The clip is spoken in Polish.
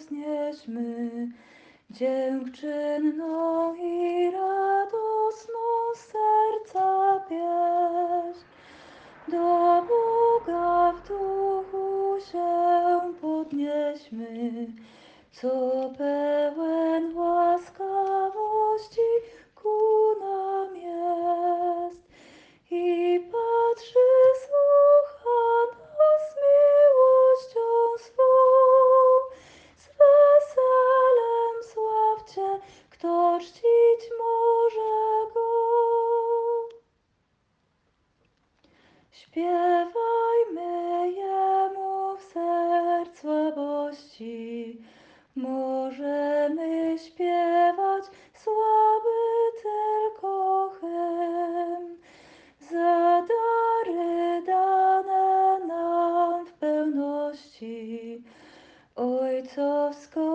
wznieśmy dziękczynną i radosną serca pieśń. Do Boga w duchu się podnieśmy, co poczcić może Go. Śpiewajmy Jemu w serc słabości, możemy śpiewać słaby tylko hymn. Za dary dane nam w pełności ojcowską